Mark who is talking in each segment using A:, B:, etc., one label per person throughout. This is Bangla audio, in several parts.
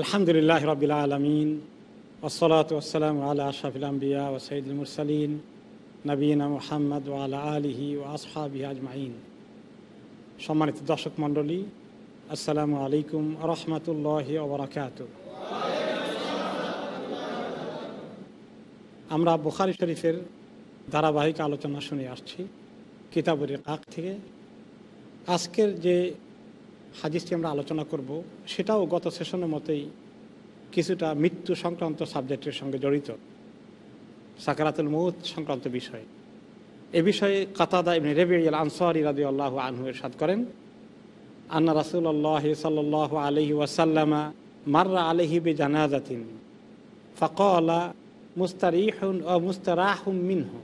A: আলহামদুলিল্লাহ রবিল আলমিন ওসলাত ওসালাম আল্লাহ আশরাফিল আম্বিয়া ও সঈদুল মুরসালিন নবীনা মোহাম্মদ ওয়ালা আলিহি ও আসহাবি আজমাইন। সম্মানিত দর্শক মণ্ডলী, আসসালামু আলাইকুম রহমতুল্লাহ ওবরাকাত আমরা বুখারি শরীফের ধারাবাহিক আলোচনা শুনে আসছি কিতাবের কাক থেকে। আজকের যে হাদিসটি আমরা আলোচনা করব। সেটাও গত সেশনের মতেই কিছুটা মৃত্যু সংক্রান্ত সাবজেক্টের সঙ্গে জড়িত। সাকারাতুল মৌত সংক্রান্ত বিষয়। এ বিষয়ে কাতাদা ইবনে রেবিয়াল আনসারি রাজি আল্লাহ আনহু এরশাদ করেন, আন্না রাসুল্লাহ সাল আলহি ওয়াসাল্লামা মাররা আলহি বে জানাজাতিন ফকলা মুস্তারিহুন ও মুস্তারাহুম মিনহু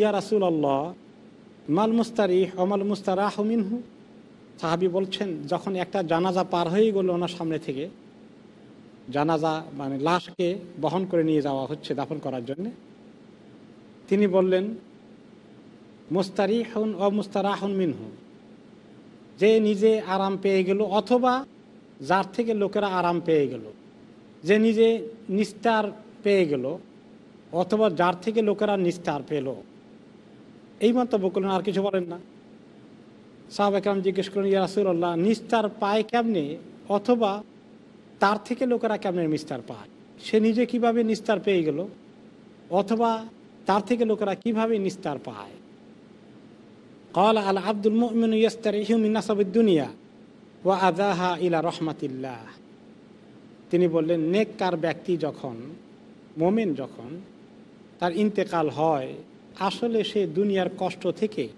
A: ইয়া রাসুল আল্লাহ মাল মুস্তারিহ অমাল মুস্তারাহ মিনহু? সাহাবি বলছেন, যখন একটা জানাজা পার হয়ে গেল ওনার সামনে থেকে, জানাজা মানে লাশকে বহন করে নিয়ে যাওয়া হচ্ছে দাফন করার জন্য, তিনি বললেন, মুস্তারিহুন ও মুস্তারাহুন মিনহু, যে নিজে আরাম পেয়ে গেল অথবা যার থেকে লোকেরা আরাম পেয়ে গেল, যে নিজে নিস্তার পেয়ে গেল অথবা যার থেকে লোকেরা নিস্তার পেল। এই মন্তব্য করলেন, আর কিছু বলেন না। সাহাব একরাম জিজ্ঞেস করেন ইয়ারসুল্লাহ নিস্তার পায় কেমনে? অথবা তার থেকে লোকেরা কেমনে নিস্তার পায়? সে নিজে কীভাবে নিস্তার পেয়ে গেল? অথবা তার থেকে লোকেরা কীভাবে নিস্তার পায়? কল আল আব্দুল মিন ইয়াস্তার দুনিয়া ও আজাহা ইলা রহমাতিল্লাহ। তিনি বললেন, নেককার ব্যক্তি যখন, মোমেন যখন তার ইন্তেকাল হয়, আসলে সে দুনিয়ার কষ্ট থেকে,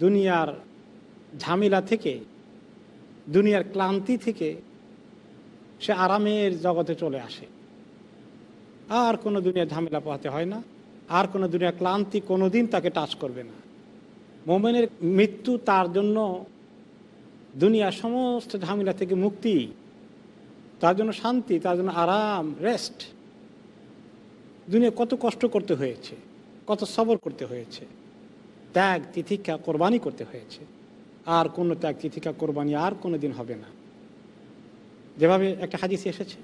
A: দুনিয়ার ঝামেলা থেকে, দুনিয়ার ক্লান্তি থেকে সে আরামের জগতে চলে আসে। আর কোনো দুনিয়ার ঝামেলা পোহাতে হয় না, আর কোনো দুনিয়ার ক্লান্তি কোনো দিন তাকে টাচ করবে না। মোমেনের মৃত্যু তার জন্য দুনিয়ার সমস্ত ঝামেলা থেকে মুক্তি, তার জন্য শান্তি, তার জন্য আরাম রেস্ট দুনিয়া কত কষ্ট করতে হয়েছে, কত সবর করতে হয়েছে, ত্যাগ তিথিকা কোরবানি করতে হয়েছে। আর কোনো ত্যাগ তিথিকা কোরবানি আর কোনো দিন হবে না। যেভাবে একটা হাদিস এসেছে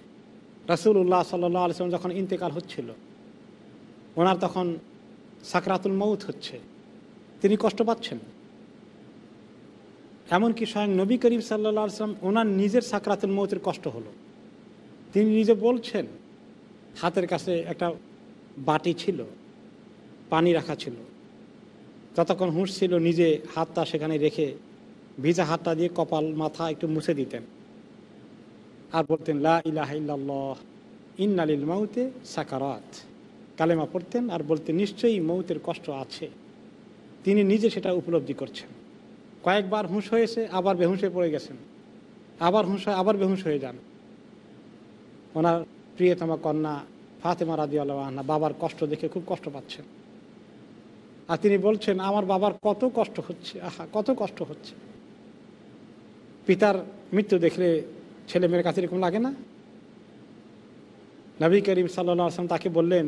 A: রাসুল্লাহ সাল্লাহ আলসালাম যখন ইন্তেকাল হচ্ছিল, ওনার তখন সাকরাতুল মৌত হচ্ছে। তিনি কষ্ট পাচ্ছেন। এমনকি স্বয়ং নবী করিম সাল্লা আসলাম ওনার নিজের সাকরাতুল মৌতের কষ্ট হলো। তিনি নিজে বলছেন, হাতের কাছে একটা বাটি ছিল, পানি রাখা ছিল। ততক্ষণ হুঁশ ছিল, নিজে হাতটা সেখানে রেখে ভিজা হাতটা দিয়ে কপাল, মাথা একটু মুছে দিতেন। আর বলতেন, লা ইলাহ ইন্নালিল মাউতে সাকারাত। কালেমা পড়তেন আর বলতেন, নিশ্চয়ই মৌতের কষ্ট আছে। তিনি নিজে সেটা উপলব্ধি করছেন। কয়েকবার হুঁশ হয়েছে, আবার বেহুঁশ হয়ে পড়ে গেছেন। আবার হুঁশ হয়, আবার বেহুঁশ হয়ে যান। ওনার প্রিয়তমা কন্যা ফাতেমা রাজি আল্লাহ বাবার কষ্ট দেখে খুব কষ্ট পাচ্ছেন। আর তিনি বলছেন, আমার বাবার কত কষ্ট হচ্ছে, আহা, কত কষ্ট হচ্ছে। পিতার মৃত্যু দেখলে ছেলে মেয়ের কাছে এরকম লাগে না? নবী করিম সাল্লা আসলাম তাকে বললেন,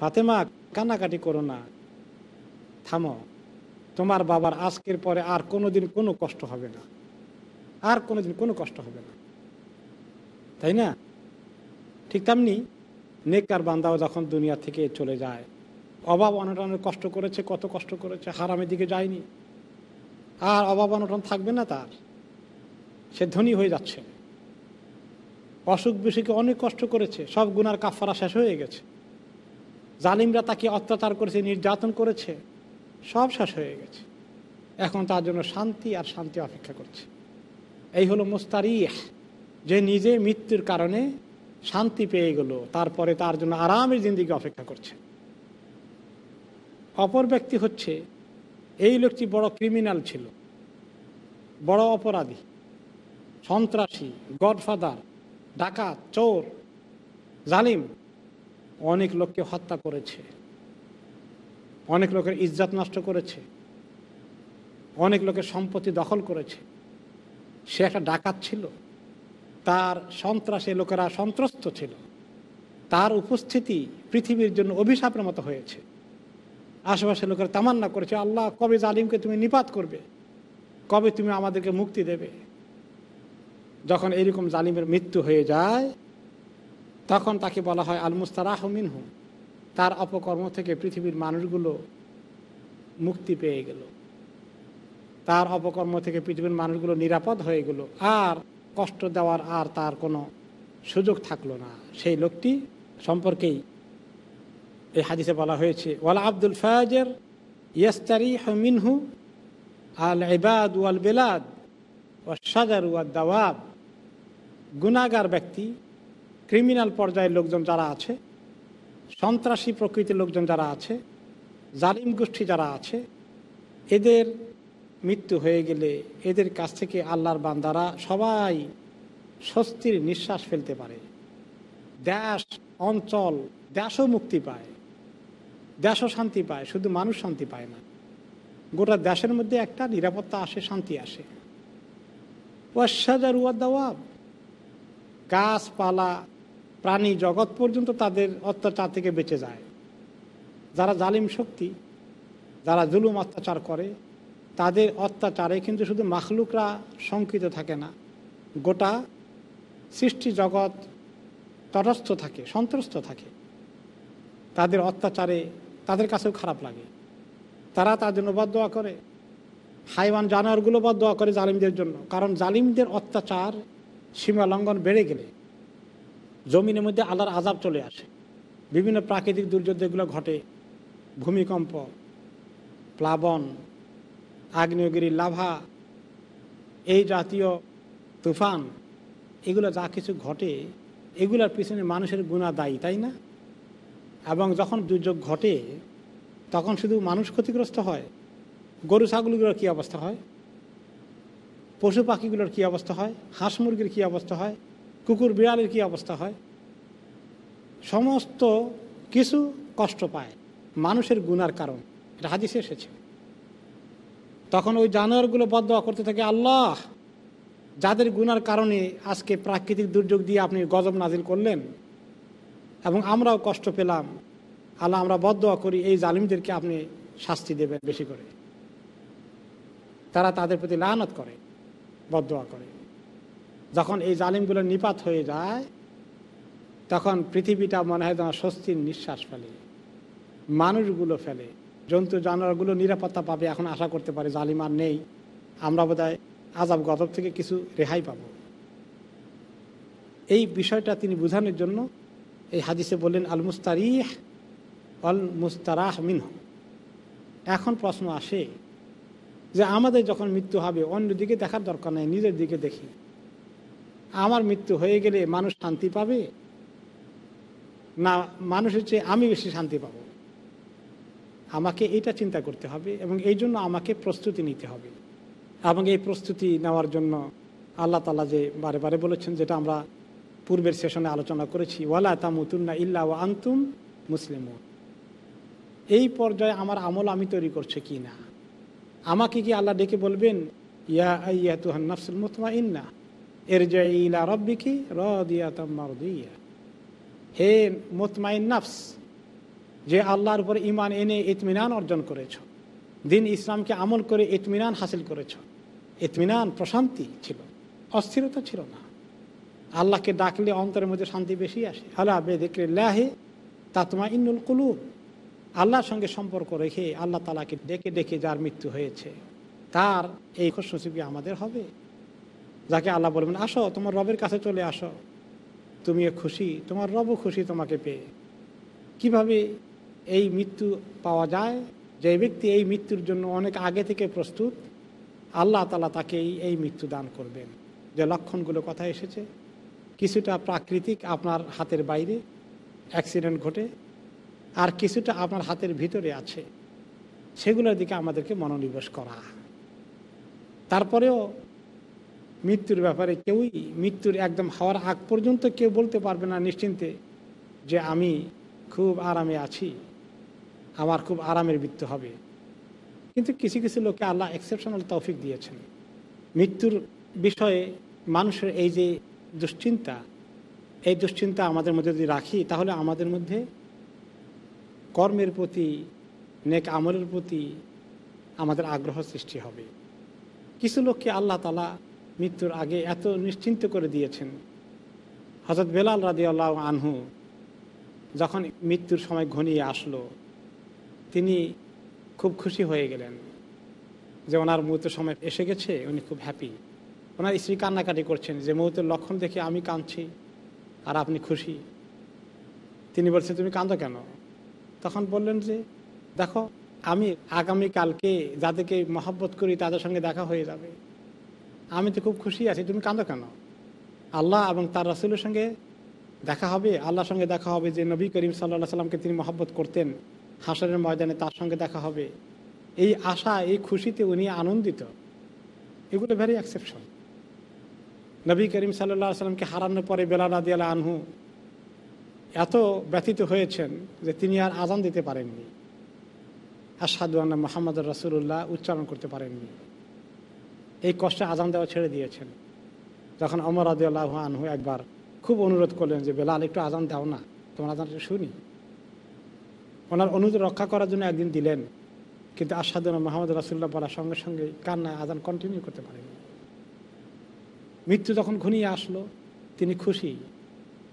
A: ফাতেমা, কান্নাকাটি করো না। থামো। তোমার বাবার আজকের পরে আর কোনো দিন কোনো কষ্ট হবে না। আর কোনো দিন কোনো কষ্ট হবে না। তাই না? ঠিক তেমনি নেককার বান্দাও যখন দুনিয়া থেকে চলে যায়, অভাব অনটনের কষ্ট করেছে, কত কষ্ট করেছে, হারামের দিকে যায়নি। আর অভাব অনটন থাকবে না তার। সে ধনী হয়ে যাচ্ছে। অসুখ বিসুখে অনেক কষ্ট করেছে, সব গুনার কাফারা শেষ হয়ে গেছে। জালিমরা তাকে অত্যাচার করেছে, নির্যাতন করেছে, সব শেষ হয়ে গেছে। এখন তার জন্য শান্তি আর শান্তি অপেক্ষা করছে। এই হলো মুস্তারিহ। যে নিজে মৃত্যুর কারণে শান্তি পেয়ে গেল, তারপরে তার জন্য আরামের জিন্দিগি অপেক্ষা করছে। অপর ব্যক্তি হচ্ছে, এই লোকটি বড় ক্রিমিনাল ছিল, বড় অপরাধী। সন্ত্রাসী, গডফাদার, ডাকাত, চোর, জালিম অনেক লোককে হত্যা করেছে। অনেক লোকের ইজ্জাত নষ্ট করেছে। অনেক লোকের সম্পত্তি দখল করেছে। সে একটা ডাকাত ছিল। তার সন্ত্রাসে লোকেরা সন্ত্রস্ত ছিল। তার উপস্থিতি পৃথিবীর জন্য অভিশাপের মতো হয়েছে। আশেপাশে লোকেরা তামান্না করেছে, আল্লাহ, কবে জালিমকে তুমি নিপাত করবে? কবে তুমি আমাদেরকে মুক্তি দেবে? যখন এরকম জালিমের মৃত্যু হয়ে যায়, তখন তাকে বলা হয় আল মুস্তারাহ মিনহু। তার অপকর্ম থেকে পৃথিবীর মানুষগুলো মুক্তি পেয়ে গেল। তার অপকর্ম থেকে পৃথিবীর মানুষগুলো নিরাপদ হয়ে গেল। আর কষ্ট দেওয়ার আর তার কোনো সুযোগ থাকল না। সেই লোকটি সম্পর্কেই এই হাদিসে বলা হয়েছে, ওয়ালা আব্দুল ফায়াজের ইয়াস্তারি মিনহু আল এবাদ ওয়াল বেলাদ ও সাজার ওয়াল দাওয়াব গুণাগার ব্যক্তি ক্রিমিনাল পর্যায়ের লোকজন যারা আছে, সন্ত্রাসী প্রকৃতির লোকজন যারা আছে, জালিম গোষ্ঠী যারা আছে, এদের মৃত্যু হয়ে গেলে এদের কাছ থেকে আল্লাহর বান্দারা সবাই স্বস্তির নিঃশ্বাস ফেলতে পারে। দেশ, অঞ্চল, দেশও মুক্তি পায়। দেশও শান্তি পায়, শুধু মানুষ শান্তি পায় না। গোটা দেশের মধ্যে একটা নিরাপত্তা আসে, শান্তি আসে। ওয়াসাজার ওয়াদাওয়াব গাছপালা, প্রাণী জগৎ পর্যন্ত তাদের অত্যাচার থেকে বেঁচে যায়। যারা জালিম শক্তি, যারা জুলুম অত্যাচার করে, তাদের অত্যাচারে কিন্তু শুধু মাখলুকরা শঙ্কিত থাকে না। গোটা সৃষ্টি জগৎ তটস্থ থাকে, সন্ত্রস্ত থাকে। তাদের অত্যাচারে তাদের কাছেও খারাপ লাগে। তারা তার জন্য বদোয়া করে। হাইওয়ান জানোয়ারগুলো বদোয়া করে জালিমদের জন্য। কারণ জালিমদের অত্যাচার সীমা লঙ্ঘন বেড়ে গেলে জমিনের মধ্যে আল্লাহর আজাব চলে আসে। বিভিন্ন প্রাকৃতিক দুর্যোগ যেগুলো ঘটে। ভূমিকম্প, প্লাবন, আগ্নেয়গিরি, লাভা, এই জাতীয় তুফান, এগুলো যা কিছু ঘটে, এগুলোর পিছনে মানুষের গুণা দায়ী, তাই না? এবং যখন দুর্যোগ ঘটে, তখন শুধু মানুষ ক্ষতিগ্রস্ত হয়? গরু, ছাগলগুলোর কী অবস্থা হয়? পশু পাখিগুলোর কী অবস্থা হয়? হাঁস মুরগির কী অবস্থা হয়? কুকুর, বিড়ালের কী অবস্থা হয়? সমস্ত কিছু কষ্ট পায়। মানুষের গুনার কারণ। এটা হাদিসে এসেছে। তখন ওই জানোয়ারগুলো বদয়া করতে থাকে, আল্লাহ, যাদের গুনার কারণে আজকে প্রাকৃতিক দুর্যোগ দিয়ে আপনি গজব নাজিল করলেন এবং আমরাও কষ্ট পেলাম, আল্লাহ আমরা বদয়া করি, এই জালিমদেরকে আপনি শাস্তি দেবেন বেশি করে। তারা তাদের প্রতি লানত করে। বদয়া করে। যখন এই জালিমগুলো নিপাত হয়ে যায়, তখন পৃথিবীটা মনে হয় তোমার স্বস্তির নিঃশ্বাস ফেলে, মানুষগুলো ফেলে, জন্তু জানোয়ারগুলো নিরাপত্তা পাবে এখন আশা করতে পারে জালিম আর নেই। আমরা বোধহয় আজাব গজব থেকে কিছু রেহাই পাব। এই বিষয়টা তিনি বোঝানোর জন্য এই হাদিসে বললেন আল মুস্তারিহ অল মুস্তারাহ মিনহ। এখন প্রশ্ন আসে যে আমাদের যখন মৃত্যু হবে অন্যদিকে দেখার দরকার নেই, নিজের দিকে দেখি। আমার মৃত্যু হয়ে গেলে মানুষ শান্তি পাবে? না মানুষের চেয়ে আমি বেশি শান্তি পাব। আমাকে এটা চিন্তা করতে হবে এবং এই জন্য আমাকে প্রস্তুতি নিতে হবে। এবং এই প্রস্তুতি নেওয়ার জন্য আল্লাহ তালা যে বারে বারে বলেছেন, যেটা আমরা পূর্বের সেশনে আলোচনা করেছি, ওয়ালা তামুতুন্না ইল্লা ও আন্তুম মুসলিম এই পর্যায়ে আমার আমল আমি তৈরি করছে কি না আমাকে কি আল্লাহ ডেকে বলবেন, ইয়া ইয়া তুহান এর ইলা রব্বিকি রদিয়া তাম্মার হে মুতমাইন যে আল্লাহর উপর ইমান এনে ইতমিনান অর্জন করেছ, দিন ইসলামকে আমল করে ইতমিনান হাসিল করেছ, ইতমিনান প্রশান্তি ছিল, অস্থিরতা ছিল না। আল্লাহকে ডাকলে অন্তরের মধ্যে শান্তি বেশি আসে। আল্লাহ বেদিক্লাহে তাতমা ইন্নুল কুলুব। আল্লাহর সঙ্গে সম্পর্ক রেখে আল্লাহ তালাকে ডেকে ডেকে যার মৃত্যু হয়েছে, তার এই খুশনসিবি আমাদের হবে। যাকে আল্লাহ বলবেন, আসো, তোমার রবের কাছে চলে আসো। তুমিও খুশি, তোমার রবও খুশি তোমাকে পেয়ে। কীভাবে এই মৃত্যু পাওয়া যায়? যে ব্যক্তি এই মৃত্যুর জন্য অনেক আগে থেকে প্রস্তুত, আল্লাহ তালা তাকেই এই মৃত্যু দান করবেন। যে লক্ষণগুলো কথা এসেছে, কিছুটা প্রাকৃতিক আপনার হাতের বাইরে, অ্যাক্সিডেন্ট ঘটে আর কিছুটা আপনার হাতের ভিতরে আছে, সেগুলোর দিকে আমাদেরকে মনোনিবেশ করা। তারপরেও মৃত্যুর ব্যাপারে কেউই, মৃত্যুর একদম হওয়ার আগ পর্যন্ত কেউ বলতে পারবে না নিশ্চিন্তে যে আমি খুব আরামে আছি, আমার খুব আরামের মৃত্যু হবে। কিন্তু কিছু কিছু লোকে আল্লাহ এক্সেপশনাল তৌফিক দিয়েছেন। মৃত্যুর বিষয়ে মানুষের এই যে দুশ্চিন্তা, এই দুশ্চিন্তা আমাদের মধ্যে যদি রাখি, তাহলে আমাদের মধ্যে কর্মের প্রতি, নেক আমলের প্রতি আমাদের আগ্রহ সৃষ্টি হবে। কিছু লোককে আল্লাহ তালা মৃত্যুর আগে এত নিশ্চিন্ত করে দিয়েছেন। হজরত বেলাল রাদি আল্লাহ আনহু যখন মৃত্যুর সময় ঘনিয়ে আসলো, তিনি খুব খুশি হয়ে গেলেন যে ওনার মৃত্যুর সময় এসে গেছে, উনি খুব হ্যাপি ওনার স্ত্রী কান্নাকাটি করছেন যে, মৌতের লক্ষণ দেখে আমি কাঁদছি, আর আপনি খুশি? তিনি বলছেন, তুমি কাঁদো কেন? তখন বললেন যে, দেখো, আমি আগামী কালকে যাদেরকে মহব্বত করি তাদের সঙ্গে দেখা হয়ে যাবে। আমি তো খুব খুশি আছি, তুমি কাঁদো কেন? আল্লাহ এবং তার রাসুলের সঙ্গে দেখা হবে, আল্লাহর সঙ্গে দেখা হবে যে নবী করিম সাল্লাহ সাল্লামকে তিনি মহব্বত করতেন। হাসরের ময়দানে তার সঙ্গে দেখা হবে। এই আশা, এই খুশিতে উনি আনন্দিত। এগুলো ভেরি অ্যাকসেপশন নবী করিম সাল্লাহ সাল্লামকে হারানোর পরে বেলা রাদিয়াল আনহু এত ব্যথিত হয়েছেন যে তিনি আর আজান দিতে পারেননি। আসাদু আন্না মোহাম্মদ রসুল্লাহ উচ্চারণ করতে পারেননি। এই কষ্টে আজান দেওয়া ছেড়ে দিয়েছেন। যখন অমর আদিউল্লাহ আনহু একবার খুব অনুরোধ করলেন যে, বেলাল, একটু আজান দাও না, তোমার আজানটা শুনি। ওনার অনুরোধ রক্ষা করার জন্য একদিন দিলেন, কিন্তু আসাদুল্লাহ মোহাম্মদ রাসুল্লাহ বলার সঙ্গে সঙ্গে কান্নায় আজান কন্টিনিউ করতে পারেননি। মৃত্যু যখন ঘনিয়ে আসলো, তিনি খুশি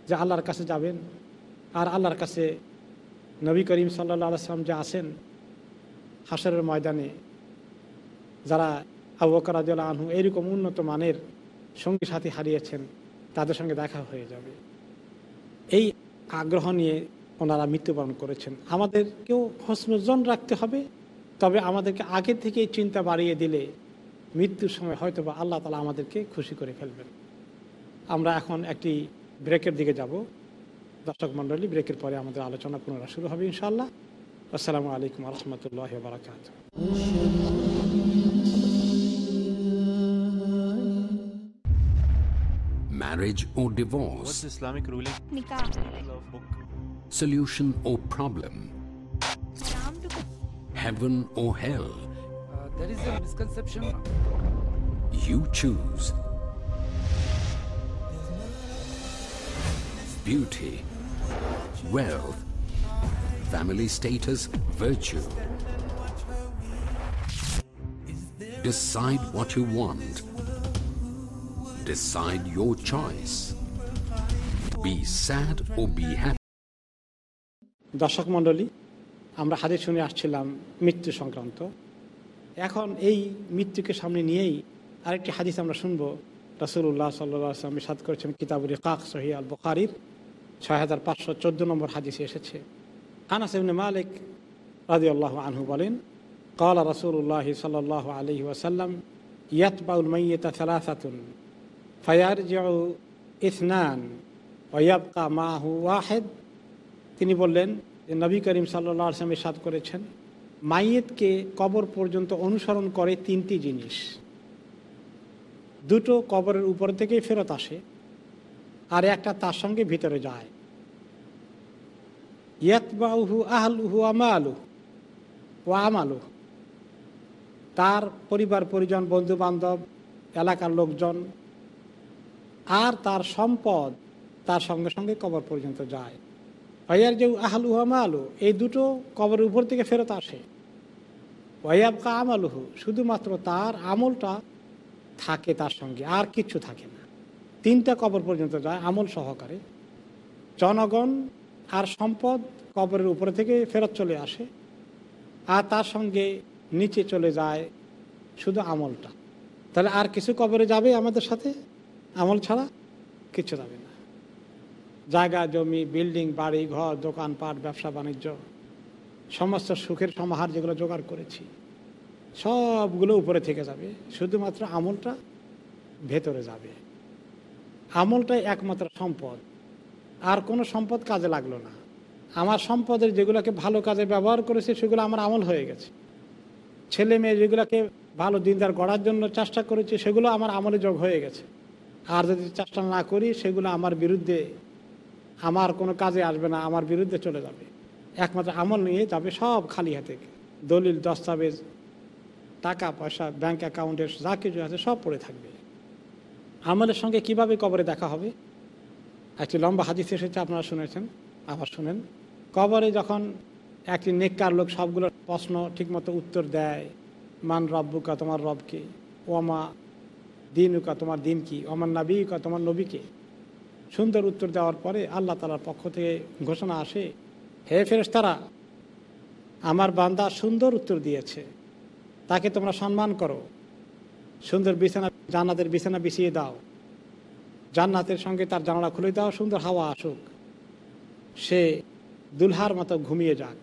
A: যে আল্লাহর কাছে যাবেন আর আল্লাহর কাছে নবী করিম সাল্লা সাল্লাম যে আসেন হাসরের ময়দানে, যারা আবু রাদিয়াল্লাহু আনহু এইরকম উন্নত মানের সঙ্গী সাথী হারিয়েছেন, তাদের সঙ্গে দেখা হয়ে যাবে। এই আগ্রহ নিয়ে ওনারা মৃত্যুবরণ করেছেন। আমাদেরকেও হসনজন রাখতে হবে, তবে আমাদেরকে আগে থেকেই চিন্তা বাড়িয়ে দিলে মৃত্যুর সময় হয়তো বা আল্লাহ তালা আমাদেরকে খুশি করে ফেলবেন। আমরা এখন একটি ব্রেকের দিকে যাব। দর্শক মণ্ডলী ব্রেকের পরে আমাদের আলোচনা পুনরায় শুরু হবে ইনশাআল্লাহ আসসালামু আলাইকুম রহমতুল্লাহ বারাকাত
B: marriage or
C: What's
B: divorce,
C: Islamic ruling?
D: Nikah.
C: Love book.
B: solution or problem,
D: Islam to
B: heaven or hell.
E: Uh, there is a misconception.
B: You choose. Beauty, Wealth, family status, virtue. Decide what you want. Decide your choice. Be sad or be happy.
A: দর্শক মণ্ডলী আমরা হাদিস শুনে আসছিলাম মৃত্যু সংক্রান্ত এখন এই মৃত্যুকে সামনে নিয়েই আরেকটি হাদিস আমরা শুনব রসুল্লাহ সাল্লাম সাদ করেছেন কিতাবুল কাক সহি আল বুখারির ছয় হাজার পাঁচশো চোদ্দ নম্বর হাদিসে এসেছে। আনাস ইবনে মালিক রাজি আল্লাহ আনহু বলেন, কালা রসুল্লাহ সাল আলহি ওয়াসাল্লাম ইয়াতবাউল মাইয়া সালাসাতুন ফায়ার জিয়াউ ইসনান ওয়াবকা মাহু ওয়াহেদ। তিনি বললেন যে, নবী করিম সাল্লা আসলাম এসাদ করেছেন, মাইয়েতকে কবর পর্যন্ত অনুসরণ করে তিনটি জিনিস। দুটো কবরের উপর থেকেই ফেরত আসে আর একটা তার সঙ্গে ভিতরে যায়। ইয়াতবাউহু আহলুহু আমালু ও আমালু তার পরিবার, পরিজন বন্ধু বান্ধব এলাকার লোকজন আর তার সম্পদ তার সঙ্গে সঙ্গে কবর পর্যন্ত যায়। ওয়ার যে আহলু আমালু এই দুটো কবরের উপর থেকে ফেরত আসে। ওয়াবকা আমালুহু, শুধুমাত্র তার আমলটা থাকে তার সঙ্গে, আর কিচ্ছু থাকে না। তিনটা কবর পর্যন্ত যায়, আমল সহকারে। জনগণ আর সম্পদ কবরের উপরে থেকে ফেরত চলে আসে আর তার সঙ্গে নিচে চলে যায় শুধু আমলটা। তাহলে আর কিছু কবরে যাবে আমাদের সাথে? আমল ছাড়া কিছু যাবে না। জায়গা, জমি, বিল্ডিং, বাড়ি, ঘর, দোকানপাট, ব্যবসা, বাণিজ্য, সমস্ত সুখের সমাহার যেগুলো জোগাড় করেছি, সবগুলো উপরে থেকে যাবে। শুধুমাত্র আমলটা ভেতরে যাবে। আমলটাই একমাত্র সম্পদ। আর কোনো সম্পদ কাজে লাগল না। আমার সম্পদের যেগুলোকে ভালো কাজে ব্যবহার করেছে, সেগুলো আমার আমল হয়ে গেছে। ছেলে মেয়ে যেগুলোকে ভালো দিনদার গড়ার জন্য চেষ্টা করেছে, সেগুলো আমার আমলে যোগ হয়ে গেছে। আর যদি চেষ্টা না করি, সেগুলো আমার বিরুদ্ধে, আমার কোনো কাজে আসবে না, আমার বিরুদ্ধে চলে যাবে। একমাত্র আমল নিয়ে যাবে সব খালি হাতে। দলিল, দস্তাবেজ, টাকা, পয়সা, ব্যাংক অ্যাকাউন্টের যা কিছু আছে সব পড়ে থাকবে। আমলের সঙ্গে কীভাবে কবরে দেখা হবে? একটি লম্বা হাদিস এসেছে আপনারা শুনেছেন, আবার শুনেন। কবরে যখন একটি নেককার লোক সবগুলো প্রশ্ন ঠিকমতো উত্তর দেয়, মান রব্বুকা, তোমার রবকে ওমা দিন উকা তোমার দিন কি? নাবি উকা তোমার নবীকে সুন্দর উত্তর দেওয়ার পরে আল্লাহ তালার পক্ষ থেকে ঘোষণা আসে, হে ফেরেশতারা, আমার বান্দা সুন্দর উত্তর দিয়েছে, তাকে তোমরা সম্মান করো। সুন্দর বিছানা, জান্নাতের বিছানা বিছিয়ে দাও। জান্নাতের সঙ্গে তার জানালা খুলে দাও, সুন্দর হাওয়া আসুক। সে দুলহার মতো ঘুমিয়ে যাক।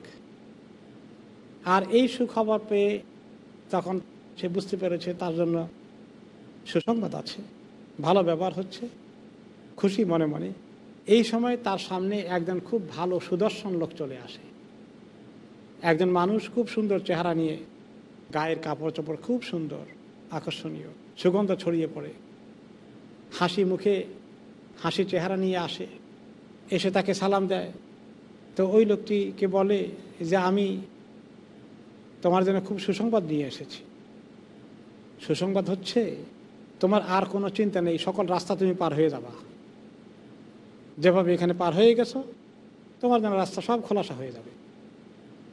A: আর এই সুখবর পেয়ে তখন সে বুঝতে পেরেছে তার জন্য সুসংবাদ আছে, ভালো ব্যবহার হচ্ছে, খুশি মনে মনে, এই সময় তার সামনে একজন খুব ভালো সুদর্শন লোক চলে আসে। একজন মানুষ খুব সুন্দর চেহারা নিয়ে, গায়ের কাপড় চোপড় খুব সুন্দর। আকর্ষণীয়। সুগন্ধ ছড়িয়ে পড়ে। হাসি মুখে হাসি চেহারা নিয়ে আসে। এসে তাকে সালাম দেয়। তো ওই লোকটিকে বলে যে, আমি তোমার জন্য খুব সুসংবাদ নিয়ে এসেছি। সুসংবাদ হচ্ছে, তোমার আর কোনো চিন্তা নেই, সকল রাস্তা তুমি পার হয়ে যাবা। যেভাবে এখানে পার হয়ে গেছো, তোমার জন্য রাস্তা সব খোলাসা হয়ে যাবে।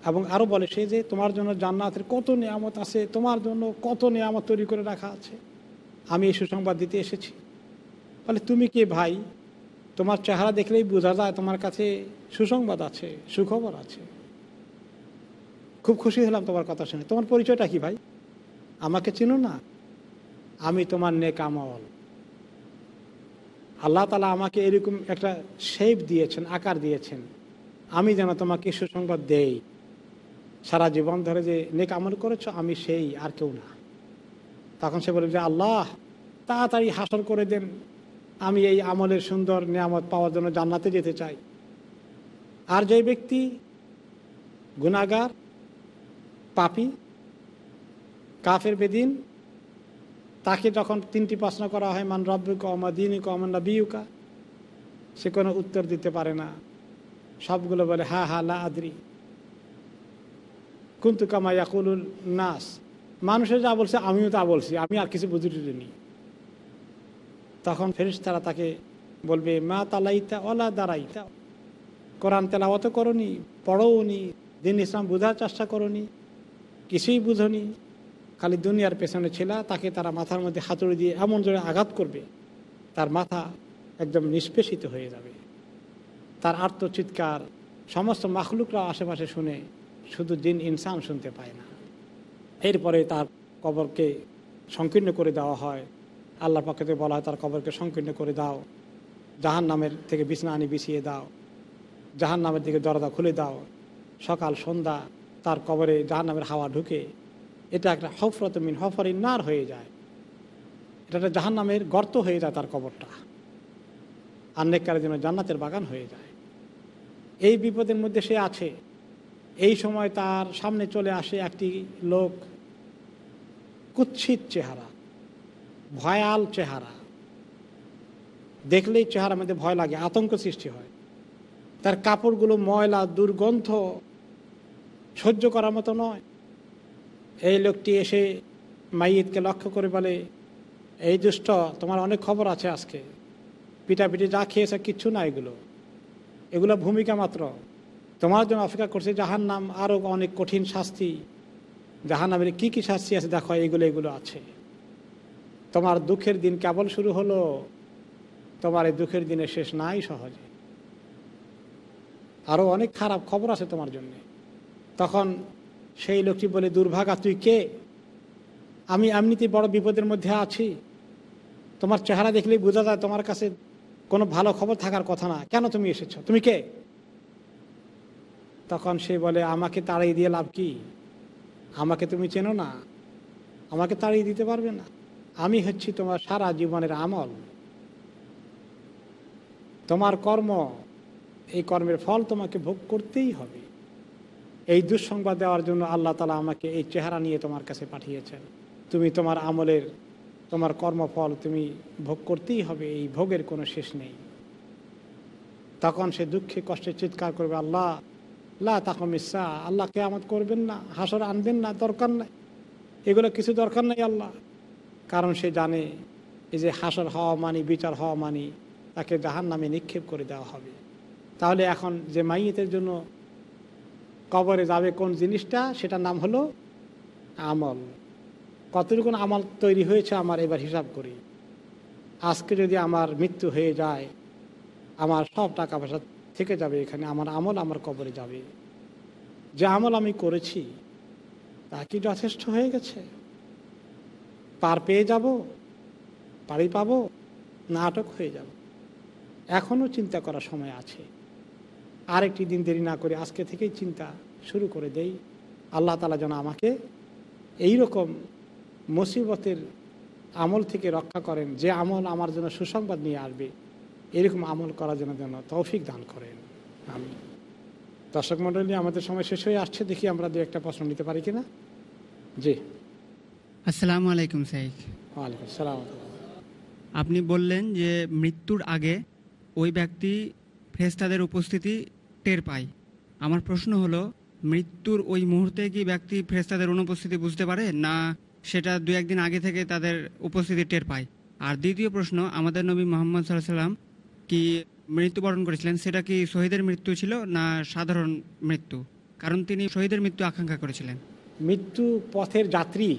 A: এবং আরও বলে সে যে তোমার জন্য জান্নাতের কত নিয়ামত আছে, তোমার জন্য কত নিয়ামত তৈরি করে রাখা আছে। আমি এই সুসংবাদ দিতে এসেছি। বলে, তুমি কে ভাই? তোমার চেহারা দেখলেই বোঝা যায় তোমার কাছে সুসংবাদ আছে, সুখবর আছে। খুব খুশি হলাম তোমার কথা শুনে। তোমার পরিচয়টা কি ভাই? আমাকে চিনো না? আমি তোমার নেক আমল। আল্লাহ তালা আমাকে এরকম একটা শেপ দিয়েছেন, আকার দিয়েছেন। আমি যেন তোমাকে সুসংবাদ দেই। সারা জীবন ধরে যে নেক আমল করেছ, আমি সেই, আর কেউ না। তখন সে বলে যে, আল্লাহ, তাড়াতাড়ি হাসল করে দেন। আমি এই আমলের সুন্দর নিয়ামত পাওয়ার জন্য জান্নাতে যেতে চাই। আর যে ব্যক্তি গুণাগার পাপি, কাফের, বেদিন, তাকে যখন তিনটি প্রশ্ন করা হয়, মান রব্বিকা অমা দিনিকা অমান বিউকা সে কোনো উত্তর দিতে পারে না। সবগুলো বলে, হা হা, লা আদরি। কুন্তু কামা ইয়াকুলুল নাস। মানুষে যা বলছে, আমিও তা বলছি, আমি আর কিছু বুঝি টুঝিনি তখন ফেরিস তারা তাকে বলবে, মা তালাইতা অলা দাঁড়াইতা কোরআন তেলাওয়াত করনি পড়োনি দিন ইসলাম বোঝার চেষ্টা করনি, কিছুই বুঝনি। খালি দুনিয়ার পেছনে ছিল, তাকে তারা মাথার মধ্যে হাতুড়ি দিয়ে এমন জোরে আঘাত করবে, তার মাথা একদম নিষ্পেষিত হয়ে যাবে। তার আর্তচিৎকার সমস্ত মাখলুকরা আশেপাশে শুনে শুধু জিন, ইনসান শুনতে পায় না। এরপরে তার কবরকে সংকীর্ণ করে দেওয়া হয়। আল্লাহ পক্ষে থেকে বলা হয় তার কবরকে সংকীর্ণ করে দাও। জাহান নামের থেকে বিছনা আনি বিছিয়ে দাও। জাহান নামের দিকে দরজা খুলে দাও। সকাল, সন্ধ্যা তার কবরে জাহান নামের হাওয়া ঢুকে। এটা একটা হফরত মিন হফরিন নার হয়ে যায়। এটা একটা জাহান নামের গর্ত হয়ে যায় তার কবরটা। আর নেককারের জন্য জান্নাতের বাগান হয়ে যায়। এই বিপদের মধ্যে সে আছে। এই সময় তার সামনে চলে আসে একটি লোক। কুৎসিত চেহারা, ভয়াল চেহারা। দেখলেই চেহারার মধ্যে ভয় লাগে, আতঙ্ক সৃষ্টি হয়। তার কাপড়গুলো ময়লা, দুর্গন্ধ সহ্য করার মতো নয়। এই লোকটি এসে মাইয়িদকে লক্ষ্য করে বলে, এই দুষ্ট, তোমার অনেক খবর আছে আজকে। পিটাপিটি যা খেয়েছে, কিচ্ছু না এগুলো। এগুলো ভূমিকা মাত্র। তোমার জন্য অপেক্ষা করছে জাহান নাম আরও অনেক কঠিন শাস্তি। জাহান নামের কী কী শাস্তি আছে দেখো এগুলো এগুলো আছে। তোমার দুঃখের দিন কেবল শুরু হলো, তোমার এই দুঃখের দিনে শেষ নাই সহজে। আরও অনেক খারাপ খবর আছে তোমার জন্য। তখন সেই লোকটি বলে, দুর্ভাগা, তুই কে? আমি এমনিতে বড় বিপদের মধ্যে আছি। তোমার চেহারা দেখলেই বোঝা যায় তোমার কাছে কোনো ভালো খবর থাকার কথা না। কেন তুমি এসেছ? তুমি কে? তখন সে বলে, আমাকে তাড়িয়ে দিয়ে লাভ কি? আমাকে তুমি চেনো না। আমাকে তাড়িয়ে দিতে পারবে না। আমি হচ্ছি তোমার সারা জীবনের আমল। তোমার কর্ম, এই কর্মের ফল তোমাকে ভোগ করতেই হবে। এই দুঃসংবাদ দেওয়ার জন্য আল্লাহ তালা আমাকে এই চেহারা নিয়ে তোমার কাছে পাঠিয়েছেন। তুমি তোমার আমলের, তোমার কর্মফল তুমি ভোগ করতেই হবে, এই ভোগের কোনো শেষ নেই। তখন সে দুঃখে, কষ্টে চিৎকার করবে, আল্লাহ লা ইসা আল্লাহ কেয়ামত করবেন না, হাসর আনবেন না, দরকার নাই। এগুলো কিছু দরকার নাই আল্লাহ। কারণ সে জানে, এই যে হাসর হওয়া মানি, বিচার হওয়া মানি, তাকে জাহান নামে নিক্ষেপ করে দেওয়া হবে। তাহলে এখন যে মাইয়েতের জন্য কবরে যাবে কোন জিনিসটা, সেটার নাম হলো আমল। কতটুকুন আমল তৈরি হয়েছে আমার এবার হিসাব করি। আজকে যদি আমার মৃত্যু হয়ে যায়, আমার সব টাকা পয়সা থেকে যাবে এখানে, আমার আমল আমার কবরে যাবে। যে আমল আমি করেছি, তা কি যথেষ্ট হয়ে গেছে? পার পেয়ে যাব? পাড়ি পাবো? না, আটক হয়ে যাব। এখনও চিন্তা করার সময় আছে। আরেকটি দিন দেরি না করে আজকে থেকেই চিন্তা শুরু করে দেই। আল্লাহ তালা যেন আমাকে এই রকম মুসিবতের আমল থেকে রক্ষা করেন, যে আমল আমার জন্য সুসংবাদ নিয়ে আসবে। এরকম আমল করার জন্য যেন তৌফিক দান করেন। আমি দর্শক মণ্ডলী আমাদের সময় শেষ হয়ে আসছে। দেখি আমরা দু একটা প্রশ্ন নিতে পারি কিনা? জি।
C: আসসালামু আলাইকুম সাইক
A: ওয়ালাইকুম সালাম
C: আপনি বললেন যে মৃত্যুর আগে ওই ব্যক্তি ফেরেশতাদের উপস্থিতি টের পায়। আমার প্রশ্ন হলো মৃত্যুর ওই মুহূর্তে কি ব্যক্তি ফেরেশতাদের অনুপস্থিতি বুঝতে পারে না সেটা দু একদিন আগে থেকে তাদের উপস্থিতি টের পায়? আর দ্বিতীয় প্রশ্ন আমাদের নবী মোহাম্মদ সাল্লাহ সাল্লাম কি মৃত্যুবরণ করেছিলেন, সেটা কি শহীদের মৃত্যু ছিল না সাধারণ মৃত্যু? কারণ তিনি শহীদের মৃত্যু আকাঙ্ক্ষা করেছিলেন।
A: মৃত্যু পথের যাত্রী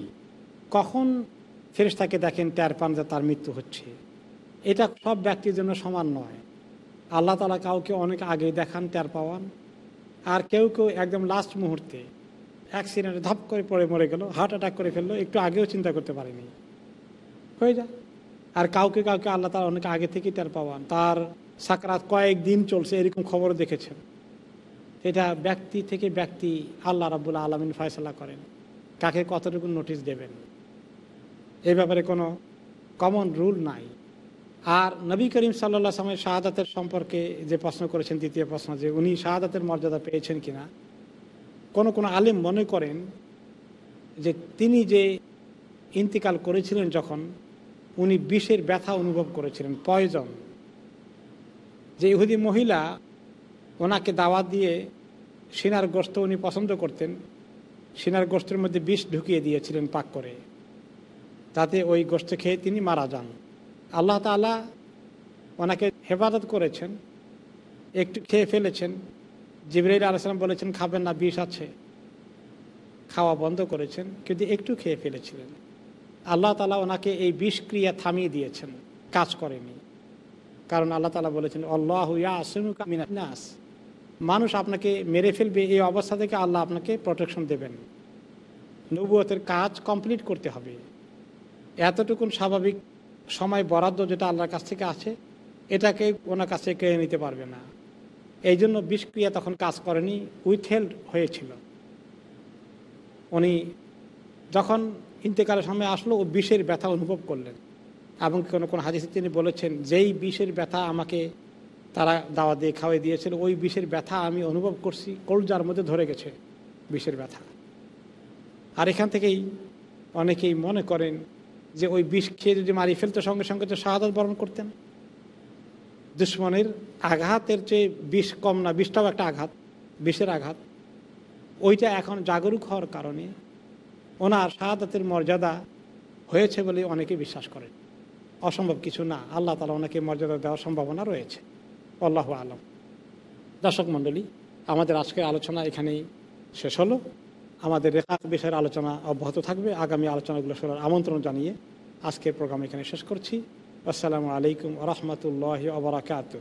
A: কখন ফেরেশতাকে দেখেন ট্যার পান যে তার মৃত্যু হচ্ছে? এটা সব ব্যক্তির জন্য সমান নয়। আল্লাহ তালা কাউকে অনেক আগে দেখান ট্যার পাওয়ান। আর কেউ কেউ একদম লাস্ট মুহূর্তে অ্যাক্সিডেন্টে ধপ করে পড়ে মরে গেল হার্ট অ্যাটাক করে ফেলল, একটু আগেও চিন্তা করতে পারেনি। হয়ে যায় আর কাউকে কাউকে আল্লাহ তালা অনেক আগে থেকেই তার পাওয়ান। তার সাকরাত কয়েক দিন চলছে, এরকম খবর দেখেছেন। এটা ব্যক্তি থেকে ব্যক্তি আল্লাহ রাবুল আলমিন ফয়সলা করেন। কাকে কতটুকু নোটিশ দেবেন? এ ব্যাপারে কোনো কমন রুল নাই। আর নবী করিম সাল্লা সামের শাহাদাতের সম্পর্কে যে প্রশ্ন করেছেন, দ্বিতীয় প্রশ্ন, যে উনি শাহাদাতের মর্যাদা পেয়েছেন কিনা, কোন কোন আলেম মনে করেন যে তিনি যে ইন্তিকাল করেছিলেন যখন উনি বিষের ব্যথা অনুভব করেছিলেন, পয়জন। যে ইহুদি মহিলা ওনাকে দাওয়াত দিয়ে সিনার গোস্ত উনি পছন্দ করতেন, সিনার গোস্তের মধ্যে বিষ ঢুকিয়ে দিয়েছিলেন পাক করে। তাতে ওই গোস্ত খেয়ে তিনি মারা যান। আল্লাহ তালা ওনাকে হেফাজত করেছেন, একটু খেয়ে ফেলেছেন। জিবরাইল আলাইসালাম বলেছেন, খাবেন না, বিষ আছে। খাওয়া বন্ধ করেছেন, কিন্তু একটু খেয়ে ফেলেছিলেন। আল্লাহ তালা ওনাকে এই বিষক্রিয়া থামিয়ে দিয়েছেন, কাজ করেনি। কারণ আল্লাহ তালা বলেছেন, আল্লাহ নাস। মানুষ আপনাকে মেরে ফেলবে, এই অবস্থা থেকে আল্লাহ আপনাকে প্রোটেকশন দেবেন। নবুয়তের কাজ কমপ্লিট করতে হবে। এতটুকুন স্বাভাবিক সময় বরাদ্দ যেটা আল্লাহর কাছ থেকে আছে, এটাকে ওনার কাছে কেড়ে নিতে পারবে না। এই জন্য বিষক্রিয়া তখন কাজ করেনি উইথহেল্ড হয়েছিল। উনি যখন ইন্তেকালের সময় আসলো ও বিষের ব্যথা অনুভব করলেন। এবং কোনো কোনো হাদিসে তিনি বলেছেন, যেই বিষের ব্যথা আমাকে তারা দাওয়া দিয়ে খাওয়াই দিয়েছিল, ওই বিষের ব্যথা আমি অনুভব করছি, কলজার মধ্যে ধরে গেছে বিষের ব্যথা। আর এখান থেকেই অনেকেই মনে করেন যে ওই বিষ খেয়ে যদি মারি ফেলতো, সঙ্গে সঙ্গে তো শাহাদত বরণ করতেন। দুশ্মনের আঘাতের চেয়ে বিষ কম না, বিষটাও একটা আঘাত, বিষের আঘাত। ওইটা এখন জাগরুক হওয়ার কারণে ওনার শাহাদাতের মর্যাদা হয়েছে বলে অনেকে বিশ্বাস করেন। অসম্ভব কিছু না, আল্লাহ তালা ওনাকে মর্যাদা দেওয়ার সম্ভাবনা রয়েছে। আল্লাহ আলম। দর্শক মণ্ডলী, আমাদের আজকের আলোচনা এখানেই শেষ হলো। আমাদের রেখাত বিষয়ের আলোচনা অব্যাহত থাকবে। আগামী আলোচনাগুলো শোনার আমন্ত্রণ জানিয়ে আজকের প্রোগ্রাম এখানে শেষ করছি। আসসালামু আলাইকুম রহমতুল্লাহ আবরাকাত